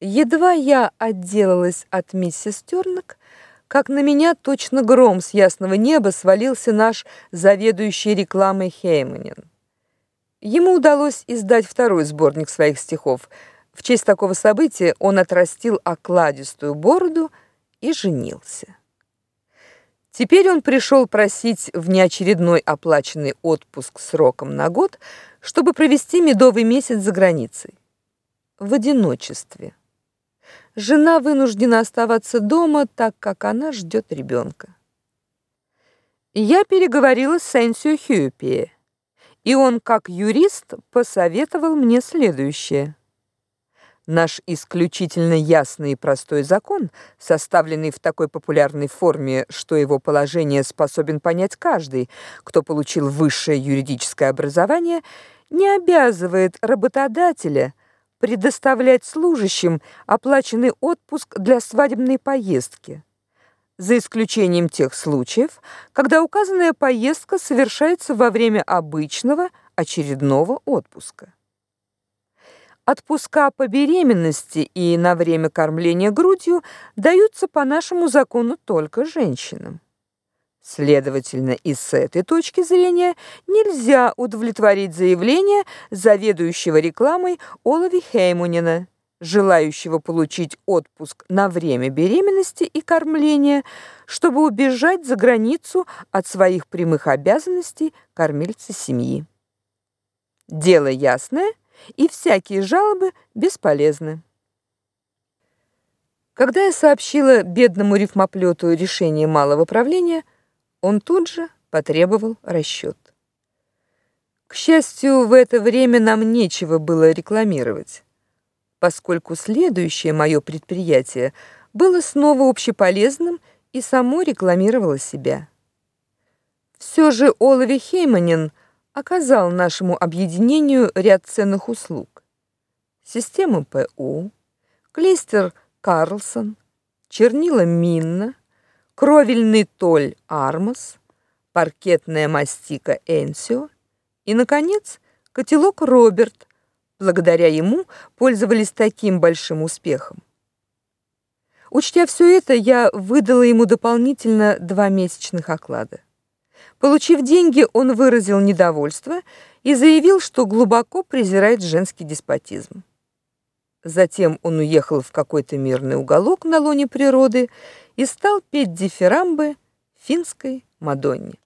Едва я отделалась от миссис Тёрнок, как на меня точно гром с ясного неба свалился наш заведующий рекламой Хейманин. Ему удалось издать второй сборник своих стихов. В честь такого события он отрастил окладистую бороду и женился. Теперь он пришел просить внеочередной оплаченный отпуск сроком на год, чтобы провести медовый месяц за границей. В одиночестве. Жена вынуждена оставаться дома, так как она ждет ребенка. Я переговорила с Сенсио Хьюпи, и он, как юрист, посоветовал мне следующее. Наш исключительно ясный и простой закон, составленный в такой популярной форме, что его положение способен понять каждый, кто получил высшее юридическое образование, не обязывает работодателя – предоставлять служащим оплаченный отпуск для свадебной поездки, за исключением тех случаев, когда указанная поездка совершается во время обычного очередного отпуска. Отпуска по беременности и на время кормления грудью даются по нашему закону только женщинам. Следовательно, и с этой точки зрения нельзя удовлетворить заявление заведующего рекламой Олови Хеймунина, желающего получить отпуск на время беременности и кормления, чтобы убежать за границу от своих прямых обязанностей кормильца семьи. Дело ясное, и всякие жалобы бесполезны. Когда я сообщила бедному рифмоплету решение малого правления, он тут же потребовал расчет. К счастью, в это время нам нечего было рекламировать, поскольку следующее мое предприятие было снова общеполезным и само рекламировало себя. Все же Олови Хейманин оказал нашему объединению ряд ценных услуг. Систему ПУ, клейстер Карлсон, чернила Минна, кровельный толь Армос, паркетная мастика Энсио и наконец, котелок Роберт. Благодаря ему пользовались таким большим успехом. Учтя все это, я выдала ему дополнительно два месячных оклада. Получив деньги, он выразил недовольство и заявил, что глубоко презирает женский деспотизм. Затем он уехал в какой-то мирный уголок на лоне природы и стал петь дифирамбы финской Мадонне.